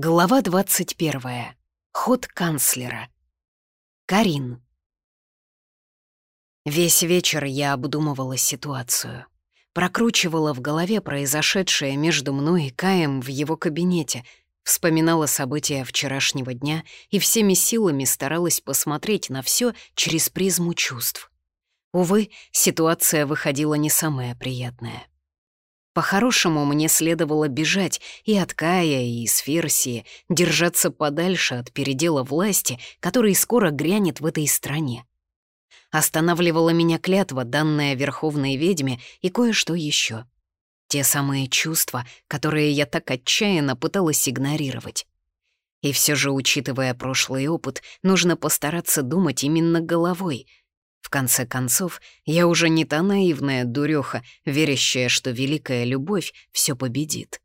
Глава 21. Ход канцлера. Карин. Весь вечер я обдумывала ситуацию. Прокручивала в голове произошедшее между мной и Каем в его кабинете, вспоминала события вчерашнего дня и всеми силами старалась посмотреть на все через призму чувств. Увы, ситуация выходила не самая приятная. По-хорошему, мне следовало бежать и от Кая, и из Ферсии, держаться подальше от передела власти, который скоро грянет в этой стране. Останавливала меня клятва, данная Верховной Ведьме, и кое-что еще. Те самые чувства, которые я так отчаянно пыталась игнорировать. И все же, учитывая прошлый опыт, нужно постараться думать именно головой — в конце концов, я уже не та наивная дуреха, верящая, что великая любовь все победит.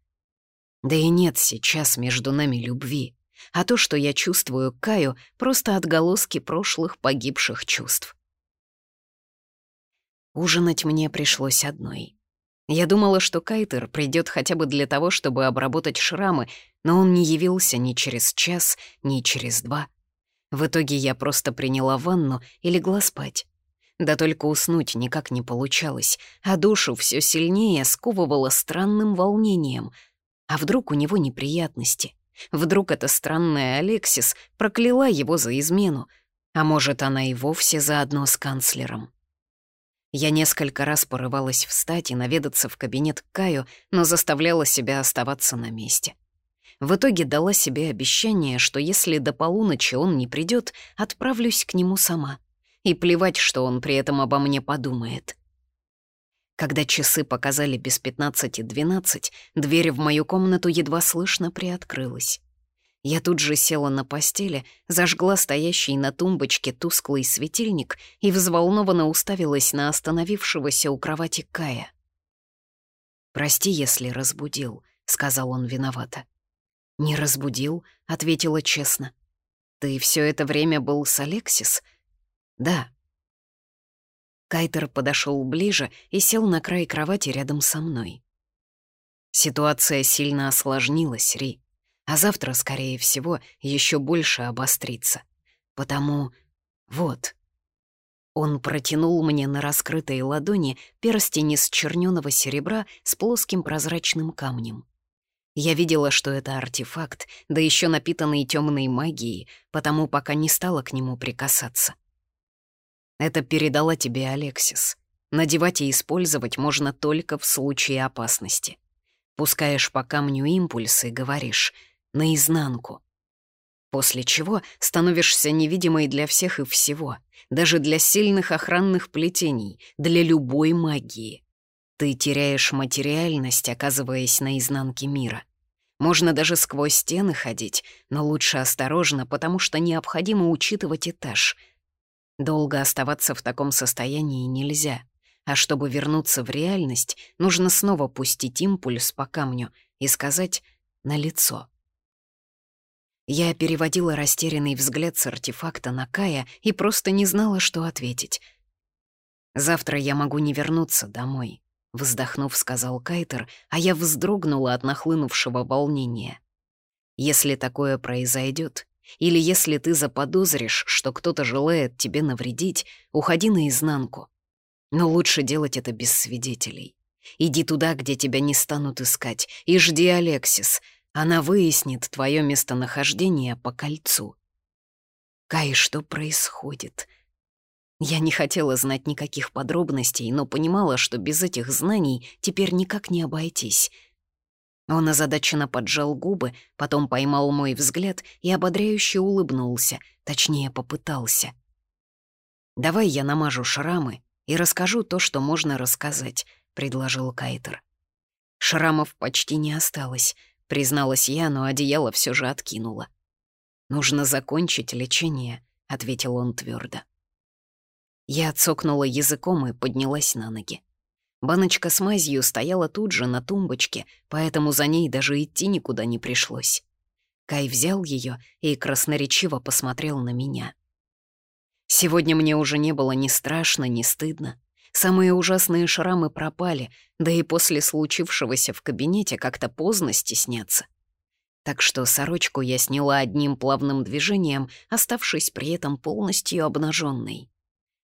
Да и нет сейчас между нами любви, а то, что я чувствую Каю, просто отголоски прошлых погибших чувств. Ужинать мне пришлось одной. Я думала, что Кайтер придет хотя бы для того, чтобы обработать шрамы, но он не явился ни через час, ни через два. В итоге я просто приняла ванну и легла спать. Да только уснуть никак не получалось, а душу все сильнее сковывало странным волнением. А вдруг у него неприятности? Вдруг эта странная Алексис прокляла его за измену? А может, она и вовсе заодно с канцлером? Я несколько раз порывалась встать и наведаться в кабинет к Каю, но заставляла себя оставаться на месте. В итоге дала себе обещание, что если до полуночи он не придет, отправлюсь к нему сама. И плевать, что он при этом обо мне подумает. Когда часы показали без пятнадцати двенадцать, дверь в мою комнату едва слышно приоткрылась. Я тут же села на постели, зажгла стоящий на тумбочке тусклый светильник и взволнованно уставилась на остановившегося у кровати Кая. «Прости, если разбудил», — сказал он виновато. «Не разбудил», — ответила честно. «Ты все это время был с Алексис?» «Да». Кайтер подошел ближе и сел на край кровати рядом со мной. Ситуация сильно осложнилась, Ри, а завтра, скорее всего, еще больше обострится. Потому вот. Он протянул мне на раскрытой ладони перстень из чернёного серебра с плоским прозрачным камнем. Я видела, что это артефакт, да еще напитанный темной магией, потому пока не стала к нему прикасаться. Это передала тебе Алексис. Надевать и использовать можно только в случае опасности. Пускаешь по камню импульсы говоришь «наизнанку». После чего становишься невидимой для всех и всего, даже для сильных охранных плетений, для любой магии. Ты теряешь материальность, оказываясь на изнанке мира. Можно даже сквозь стены ходить, но лучше осторожно, потому что необходимо учитывать этаж — Долго оставаться в таком состоянии нельзя, а чтобы вернуться в реальность, нужно снова пустить импульс по камню и сказать «на лицо». Я переводила растерянный взгляд с артефакта на Кая и просто не знала, что ответить. «Завтра я могу не вернуться домой», — вздохнув, сказал Кайтер, а я вздрогнула от нахлынувшего волнения. «Если такое произойдет, или если ты заподозришь, что кто-то желает тебе навредить, уходи наизнанку. Но лучше делать это без свидетелей. Иди туда, где тебя не станут искать, и жди Алексис. Она выяснит твое местонахождение по кольцу. Кай, что происходит? Я не хотела знать никаких подробностей, но понимала, что без этих знаний теперь никак не обойтись — он озадаченно поджал губы, потом поймал мой взгляд и ободряюще улыбнулся, точнее, попытался. «Давай я намажу шрамы и расскажу то, что можно рассказать», — предложил Кайтер. «Шрамов почти не осталось», — призналась я, но одеяло все же откинула. «Нужно закончить лечение», — ответил он твердо. Я отсокнула языком и поднялась на ноги. Баночка с мазью стояла тут же на тумбочке, поэтому за ней даже идти никуда не пришлось. Кай взял ее и красноречиво посмотрел на меня. Сегодня мне уже не было ни страшно, ни стыдно. Самые ужасные шрамы пропали, да и после случившегося в кабинете как-то поздно стесняться. Так что сорочку я сняла одним плавным движением, оставшись при этом полностью обнаженной.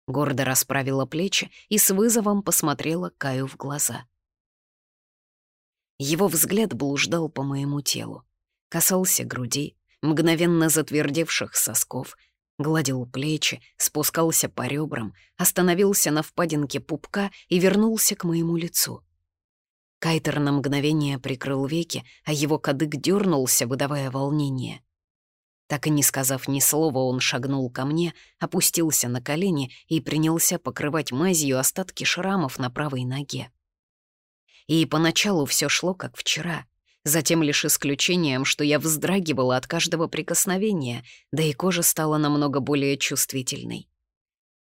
Гордо расправила плечи и с вызовом посмотрела Каю в глаза. Его взгляд блуждал по моему телу. Касался груди, мгновенно затвердевших сосков, гладил плечи, спускался по ребрам, остановился на впадинке пупка и вернулся к моему лицу. Кайтер на мгновение прикрыл веки, а его кадык дернулся, выдавая волнение. Так и не сказав ни слова, он шагнул ко мне, опустился на колени и принялся покрывать мазью остатки шрамов на правой ноге. И поначалу все шло как вчера, затем лишь исключением, что я вздрагивала от каждого прикосновения, да и кожа стала намного более чувствительной.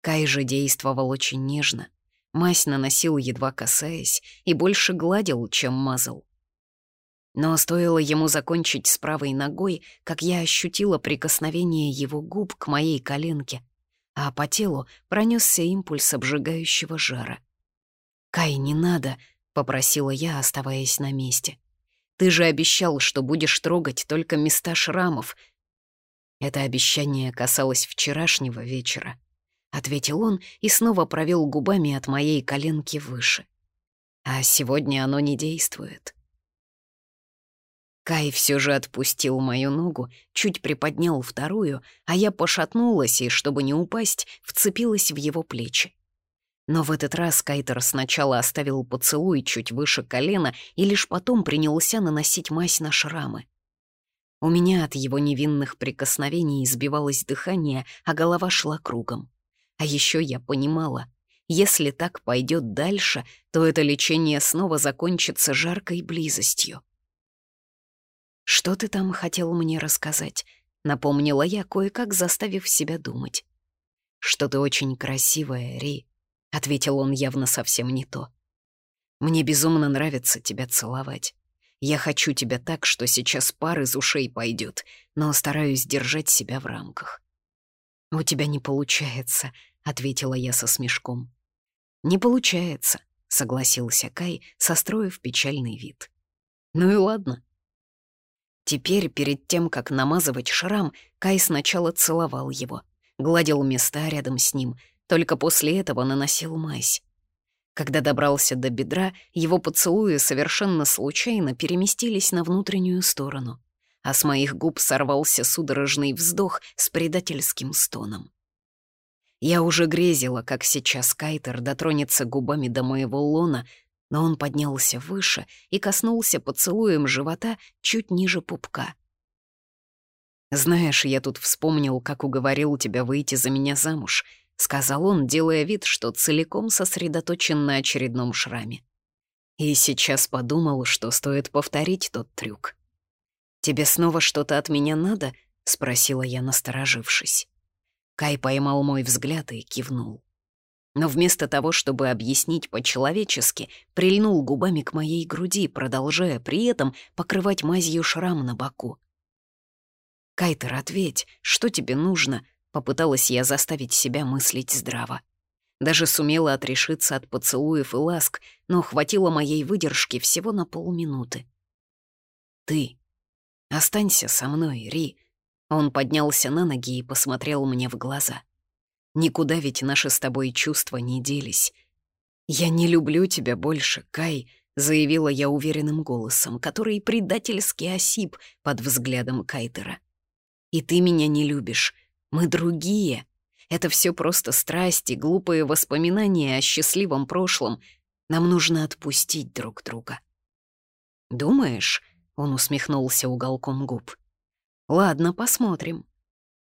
Кай же действовал очень нежно — Мазь наносил, едва касаясь, и больше гладил, чем мазал. Но стоило ему закончить с правой ногой, как я ощутила прикосновение его губ к моей коленке, а по телу пронесся импульс обжигающего жара. «Кай, не надо», — попросила я, оставаясь на месте. «Ты же обещал, что будешь трогать только места шрамов». Это обещание касалось вчерашнего вечера. — ответил он и снова провел губами от моей коленки выше. «А сегодня оно не действует». Кай все же отпустил мою ногу, чуть приподнял вторую, а я пошатнулась и, чтобы не упасть, вцепилась в его плечи. Но в этот раз Кайтер сначала оставил поцелуй чуть выше колена и лишь потом принялся наносить мазь на шрамы. У меня от его невинных прикосновений избивалось дыхание, а голова шла кругом. А еще я понимала, если так пойдет дальше, то это лечение снова закончится жаркой близостью. «Что ты там хотел мне рассказать?» — напомнила я, кое-как заставив себя думать. «Что ты очень красивая, Ри», — ответил он явно совсем не то. «Мне безумно нравится тебя целовать. Я хочу тебя так, что сейчас пар из ушей пойдет, но стараюсь держать себя в рамках». «У тебя не получается», — ответила я со смешком. «Не получается», — согласился Кай, состроив печальный вид. «Ну и ладно». Теперь, перед тем, как намазывать шрам, Кай сначала целовал его, гладил места рядом с ним, только после этого наносил мазь. Когда добрался до бедра, его поцелуи совершенно случайно переместились на внутреннюю сторону, а с моих губ сорвался судорожный вздох с предательским стоном. Я уже грезила, как сейчас Кайтер дотронется губами до моего лона, но он поднялся выше и коснулся поцелуем живота чуть ниже пупка. «Знаешь, я тут вспомнил, как уговорил тебя выйти за меня замуж», — сказал он, делая вид, что целиком сосредоточен на очередном шраме. И сейчас подумал, что стоит повторить тот трюк. «Тебе снова что-то от меня надо?» — спросила я, насторожившись. Кай поймал мой взгляд и кивнул. Но вместо того, чтобы объяснить по-человечески, прильнул губами к моей груди, продолжая при этом покрывать мазью шрам на боку. «Кайтер, ответь, что тебе нужно?» — попыталась я заставить себя мыслить здраво. Даже сумела отрешиться от поцелуев и ласк, но хватило моей выдержки всего на полминуты. «Ты. Останься со мной, Ри», он поднялся на ноги и посмотрел мне в глаза. «Никуда ведь наши с тобой чувства не делись. Я не люблю тебя больше, Кай», — заявила я уверенным голосом, который предательски осип под взглядом Кайтера. «И ты меня не любишь. Мы другие. Это все просто страсти, глупые воспоминания о счастливом прошлом. Нам нужно отпустить друг друга». «Думаешь?» — он усмехнулся уголком губ. Ладно, посмотрим.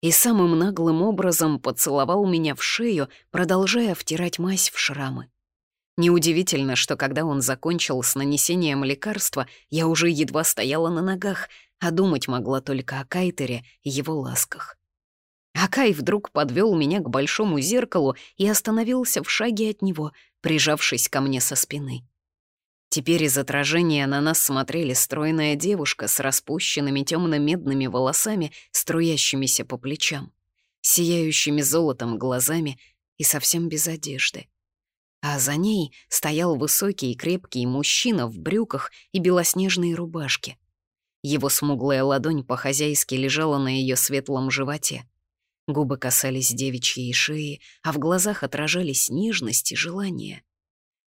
И самым наглым образом поцеловал меня в шею, продолжая втирать мазь в шрамы. Неудивительно, что когда он закончил с нанесением лекарства, я уже едва стояла на ногах, а думать могла только о Кайтере и его ласках. Акай вдруг подвел меня к большому зеркалу и остановился в шаге от него, прижавшись ко мне со спины. Теперь из отражения на нас смотрели стройная девушка с распущенными темно-медными волосами, струящимися по плечам, сияющими золотом глазами и совсем без одежды. А за ней стоял высокий и крепкий мужчина в брюках и белоснежной рубашке. Его смуглая ладонь по-хозяйски лежала на ее светлом животе. Губы касались девичьей шеи, а в глазах отражались нежность и желание.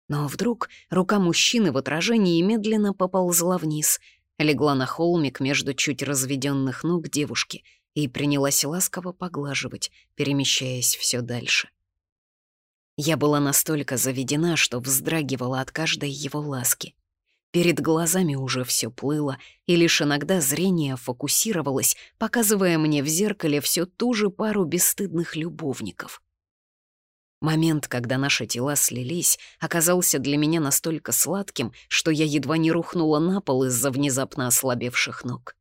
Но вдруг рука мужчины в отражении медленно поползла вниз, легла на холмик между чуть разведенных ног девушки и принялась ласково поглаживать, перемещаясь все дальше. Я была настолько заведена, что вздрагивала от каждой его ласки. Перед глазами уже все плыло, и лишь иногда зрение фокусировалось, показывая мне в зеркале все ту же пару бесстыдных любовников. Момент, когда наши тела слились, оказался для меня настолько сладким, что я едва не рухнула на пол из-за внезапно ослабевших ног.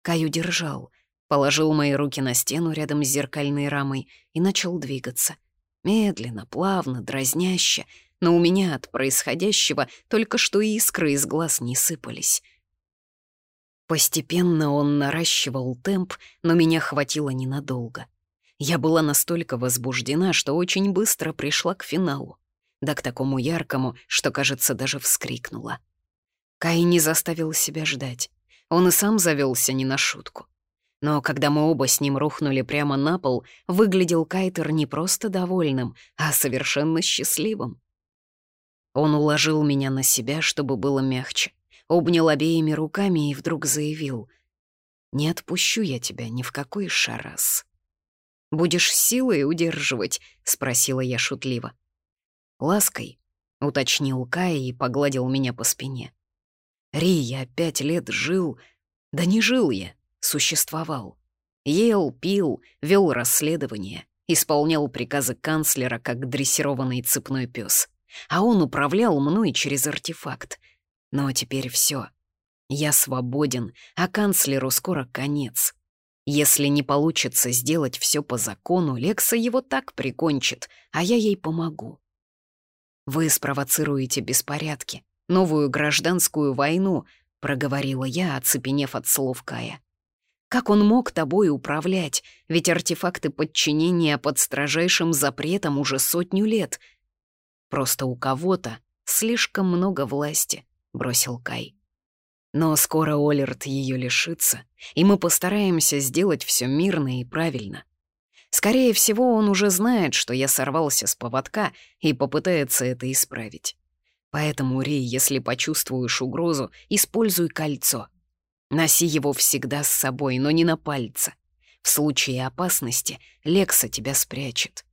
Каю держал, положил мои руки на стену рядом с зеркальной рамой и начал двигаться. Медленно, плавно, дразняще — но у меня от происходящего только что искры из глаз не сыпались. Постепенно он наращивал темп, но меня хватило ненадолго. Я была настолько возбуждена, что очень быстро пришла к финалу. Да к такому яркому, что, кажется, даже вскрикнула. Кай не заставил себя ждать. Он и сам завелся не на шутку. Но когда мы оба с ним рухнули прямо на пол, выглядел Кайтер не просто довольным, а совершенно счастливым. Он уложил меня на себя, чтобы было мягче, обнял обеими руками и вдруг заявил «Не отпущу я тебя ни в какой шарас». «Будешь силой удерживать?» — спросила я шутливо. «Лаской», — уточнил Кай и погладил меня по спине. «Ри, я пять лет жил...» «Да не жил я, существовал. Ел, пил, вел расследование, исполнял приказы канцлера, как дрессированный цепной пес а он управлял мной через артефакт. Но теперь все. Я свободен, а канцлеру скоро конец. Если не получится сделать все по закону, Лекса его так прикончит, а я ей помогу. Вы спровоцируете беспорядки, новую гражданскую войну, проговорила я, оцепенев от слов Кая. Как он мог тобой управлять, ведь артефакты подчинения под строжайшим запретом уже сотню лет — Просто у кого-то слишком много власти», — бросил Кай. «Но скоро Олерт ее лишится, и мы постараемся сделать все мирно и правильно. Скорее всего, он уже знает, что я сорвался с поводка и попытается это исправить. Поэтому, Ри, если почувствуешь угрозу, используй кольцо. Носи его всегда с собой, но не на пальце. В случае опасности Лекса тебя спрячет.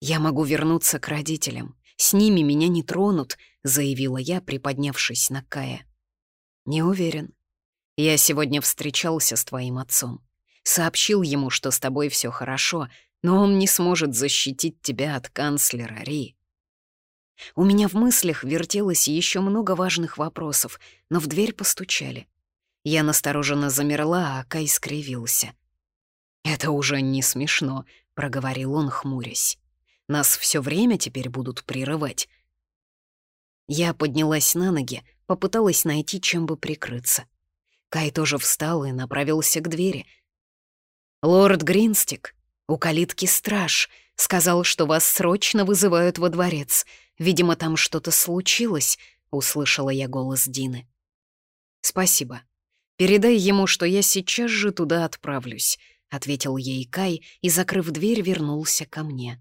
«Я могу вернуться к родителям. С ними меня не тронут», — заявила я, приподнявшись на Кая. «Не уверен. Я сегодня встречался с твоим отцом. Сообщил ему, что с тобой все хорошо, но он не сможет защитить тебя от канцлера Ри». У меня в мыслях вертелось еще много важных вопросов, но в дверь постучали. Я настороженно замерла, а Кай скривился. «Это уже не смешно», — проговорил он, хмурясь. Нас все время теперь будут прерывать. Я поднялась на ноги, попыталась найти, чем бы прикрыться. Кай тоже встал и направился к двери. «Лорд Гринстик, у калитки страж, сказал, что вас срочно вызывают во дворец. Видимо, там что-то случилось», — услышала я голос Дины. «Спасибо. Передай ему, что я сейчас же туда отправлюсь», — ответил ей Кай и, закрыв дверь, вернулся ко мне.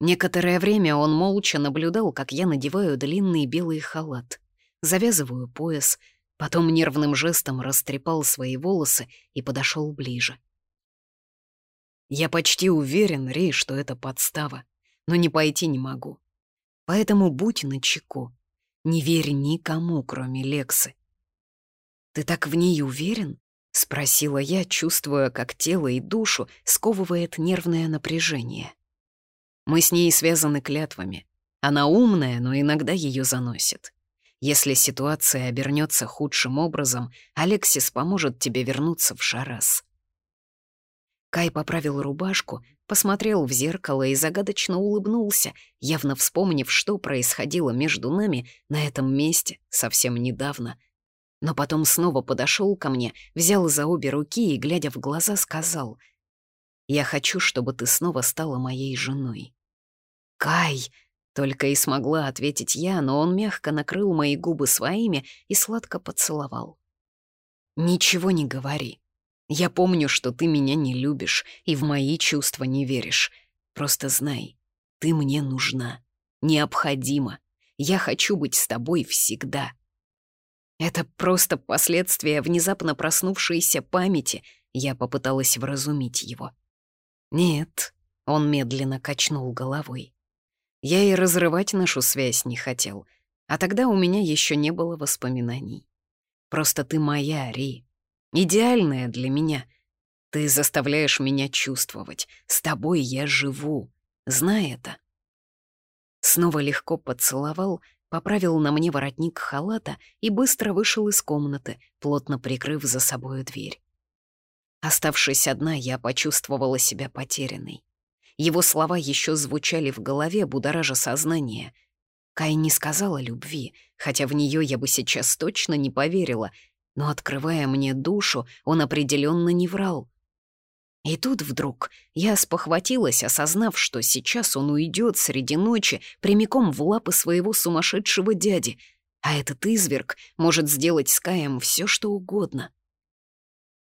Некоторое время он молча наблюдал, как я надеваю длинный белый халат, завязываю пояс, потом нервным жестом растрепал свои волосы и подошел ближе. Я почти уверен, Рей, что это подстава, но не пойти не могу. Поэтому будь начеку. Не верь никому, кроме Лексы. «Ты так в ней уверен?» — спросила я, чувствуя, как тело и душу сковывает нервное напряжение. Мы с ней связаны клятвами. Она умная, но иногда ее заносит. Если ситуация обернется худшим образом, Алексис поможет тебе вернуться в Шарас. Кай поправил рубашку, посмотрел в зеркало и загадочно улыбнулся, явно вспомнив, что происходило между нами на этом месте совсем недавно. Но потом снова подошел ко мне, взял за обе руки и, глядя в глаза, сказал, «Я хочу, чтобы ты снова стала моей женой». «Кай!» Только и смогла ответить я, но он мягко накрыл мои губы своими и сладко поцеловал. «Ничего не говори. Я помню, что ты меня не любишь и в мои чувства не веришь. Просто знай, ты мне нужна, необходима. Я хочу быть с тобой всегда». Это просто последствия внезапно проснувшейся памяти. Я попыталась вразумить его. «Нет», — он медленно качнул головой. Я и разрывать нашу связь не хотел, а тогда у меня еще не было воспоминаний. Просто ты моя, Ри, идеальная для меня. Ты заставляешь меня чувствовать, с тобой я живу, знай это. Снова легко поцеловал, поправил на мне воротник халата и быстро вышел из комнаты, плотно прикрыв за собою дверь. Оставшись одна, я почувствовала себя потерянной. Его слова еще звучали в голове, будоража сознание. Кай не сказала любви, хотя в нее я бы сейчас точно не поверила, но, открывая мне душу, он определенно не врал. И тут вдруг я спохватилась, осознав, что сейчас он уйдет среди ночи прямиком в лапы своего сумасшедшего дяди, а этот изверг может сделать с Каем все, что угодно.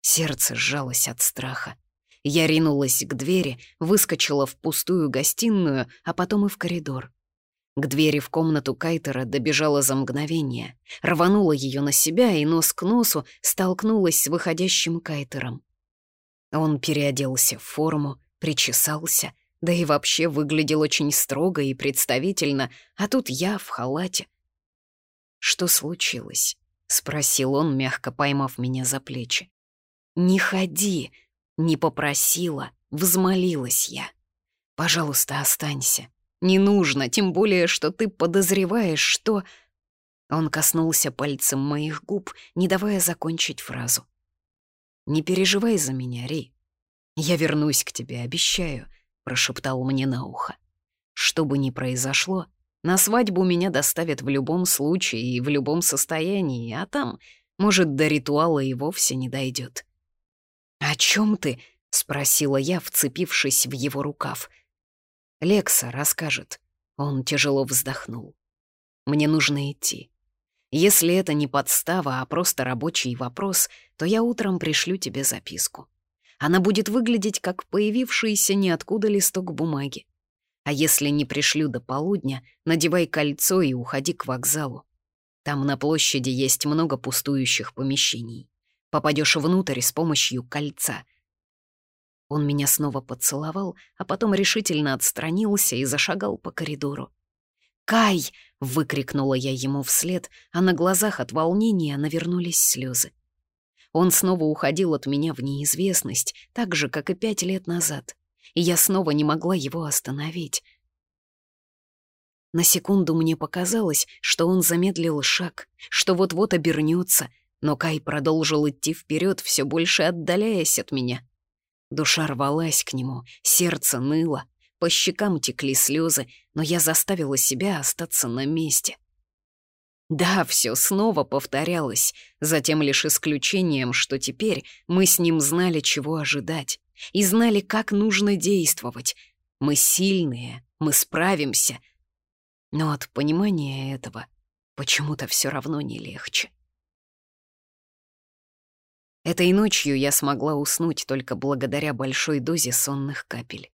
Сердце сжалось от страха. Я ринулась к двери, выскочила в пустую гостиную, а потом и в коридор. К двери в комнату Кайтера добежала за мгновение, рванула ее на себя и нос к носу столкнулась с выходящим Кайтером. Он переоделся в форму, причесался, да и вообще выглядел очень строго и представительно, а тут я в халате. «Что случилось?» — спросил он, мягко поймав меня за плечи. «Не ходи!» Не попросила, взмолилась я. «Пожалуйста, останься. Не нужно, тем более, что ты подозреваешь, что...» Он коснулся пальцем моих губ, не давая закончить фразу. «Не переживай за меня, Ри. Я вернусь к тебе, обещаю», — прошептал мне на ухо. «Что бы ни произошло, на свадьбу меня доставят в любом случае и в любом состоянии, а там, может, до ритуала и вовсе не дойдет. «О чем ты?» — спросила я, вцепившись в его рукав. «Лекса расскажет». Он тяжело вздохнул. «Мне нужно идти. Если это не подстава, а просто рабочий вопрос, то я утром пришлю тебе записку. Она будет выглядеть как появившийся ниоткуда листок бумаги. А если не пришлю до полудня, надевай кольцо и уходи к вокзалу. Там на площади есть много пустующих помещений. Попадешь внутрь с помощью кольца. Он меня снова поцеловал, а потом решительно отстранился и зашагал по коридору. «Кай!» — выкрикнула я ему вслед, а на глазах от волнения навернулись слезы. Он снова уходил от меня в неизвестность, так же, как и пять лет назад, и я снова не могла его остановить. На секунду мне показалось, что он замедлил шаг, что вот-вот обернется, но Кай продолжил идти вперед, все больше отдаляясь от меня. Душа рвалась к нему, сердце ныло, по щекам текли слезы, но я заставила себя остаться на месте. Да, все снова повторялось, затем лишь исключением, что теперь мы с ним знали, чего ожидать, и знали, как нужно действовать. Мы сильные, мы справимся. Но от понимания этого почему-то все равно не легче. Этой ночью я смогла уснуть только благодаря большой дозе сонных капель.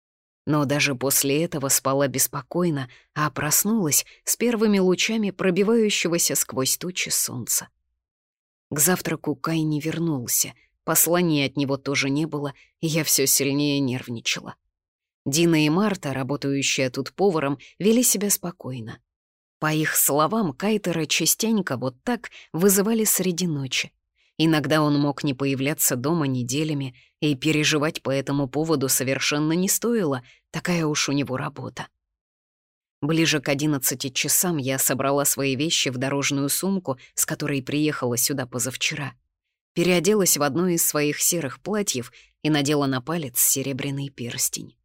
Но даже после этого спала беспокойно, а проснулась с первыми лучами пробивающегося сквозь тучи солнца. К завтраку Кай не вернулся, послания от него тоже не было, и я все сильнее нервничала. Дина и Марта, работающие тут поваром, вели себя спокойно. По их словам, Кайтера частенько вот так вызывали среди ночи. Иногда он мог не появляться дома неделями, и переживать по этому поводу совершенно не стоило, такая уж у него работа. Ближе к одиннадцати часам я собрала свои вещи в дорожную сумку, с которой приехала сюда позавчера. Переоделась в одно из своих серых платьев и надела на палец серебряный перстень.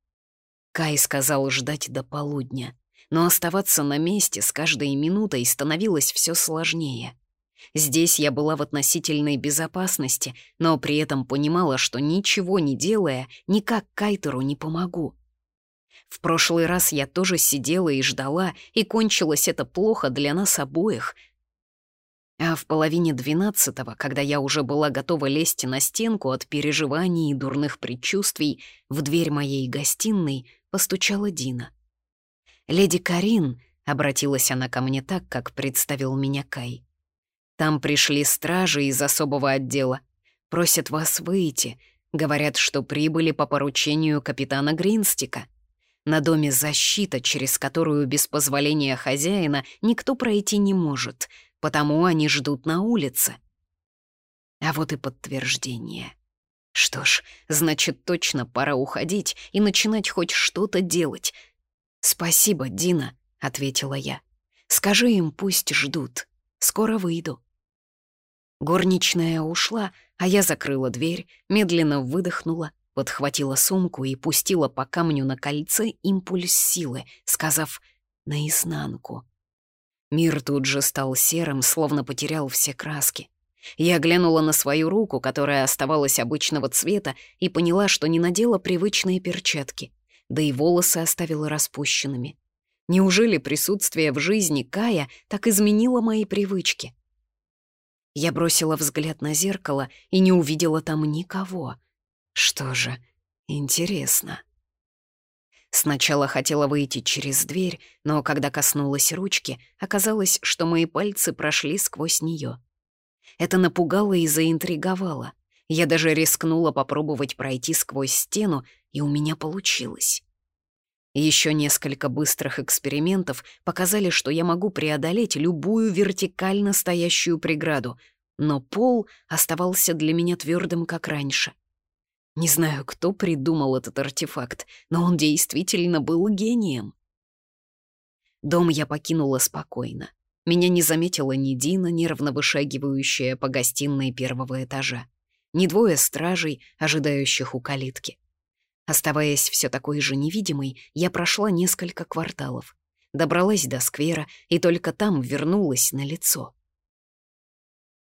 Кай сказал ждать до полудня, но оставаться на месте с каждой минутой становилось все сложнее. Здесь я была в относительной безопасности, но при этом понимала, что ничего не делая, никак Кайтеру не помогу. В прошлый раз я тоже сидела и ждала, и кончилось это плохо для нас обоих. А в половине двенадцатого, когда я уже была готова лезть на стенку от переживаний и дурных предчувствий, в дверь моей гостиной постучала Дина. «Леди Карин», — обратилась она ко мне так, как представил меня Кай. «Там пришли стражи из особого отдела. Просят вас выйти. Говорят, что прибыли по поручению капитана Гринстика. На доме защита, через которую без позволения хозяина никто пройти не может, потому они ждут на улице. А вот и подтверждение. Что ж, значит, точно пора уходить и начинать хоть что-то делать. «Спасибо, Дина», — ответила я. «Скажи им, пусть ждут. Скоро выйду». Горничная ушла, а я закрыла дверь, медленно выдохнула, подхватила сумку и пустила по камню на кольце импульс силы, сказав «наизнанку». Мир тут же стал серым, словно потерял все краски. Я глянула на свою руку, которая оставалась обычного цвета, и поняла, что не надела привычные перчатки, да и волосы оставила распущенными. Неужели присутствие в жизни Кая так изменило мои привычки? Я бросила взгляд на зеркало и не увидела там никого. Что же, интересно. Сначала хотела выйти через дверь, но когда коснулась ручки, оказалось, что мои пальцы прошли сквозь нее. Это напугало и заинтриговало. Я даже рискнула попробовать пройти сквозь стену, и у меня получилось. Еще несколько быстрых экспериментов показали, что я могу преодолеть любую вертикально стоящую преграду, но пол оставался для меня твердым, как раньше. Не знаю, кто придумал этот артефакт, но он действительно был гением. Дом я покинула спокойно. Меня не заметила ни Дина, нервно вышагивающая по гостиной первого этажа, ни двое стражей, ожидающих у калитки. Оставаясь все такой же невидимой, я прошла несколько кварталов, добралась до сквера и только там вернулась на лицо.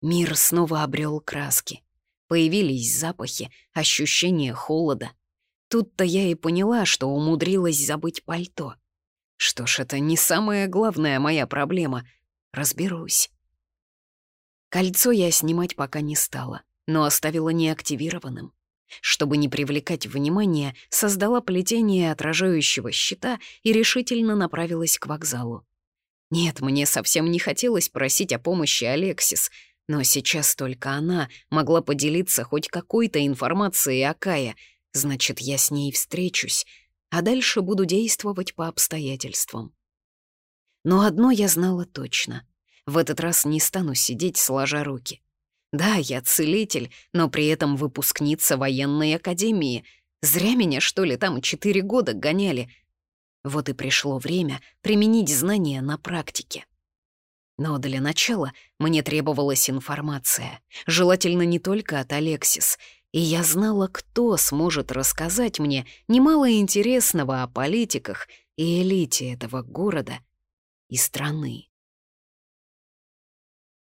Мир снова обрел краски. Появились запахи, ощущение холода. Тут-то я и поняла, что умудрилась забыть пальто. Что ж, это не самая главная моя проблема. Разберусь. Кольцо я снимать пока не стала, но оставила неактивированным. Чтобы не привлекать внимания, создала плетение отражающего щита и решительно направилась к вокзалу. Нет, мне совсем не хотелось просить о помощи Алексис, но сейчас только она могла поделиться хоть какой-то информацией о Кае, значит, я с ней встречусь, а дальше буду действовать по обстоятельствам. Но одно я знала точно. В этот раз не стану сидеть сложа руки. Да, я целитель, но при этом выпускница военной академии. Зря меня, что ли, там четыре года гоняли. Вот и пришло время применить знания на практике. Но для начала мне требовалась информация, желательно не только от Алексис, и я знала, кто сможет рассказать мне немало интересного о политиках и элите этого города и страны.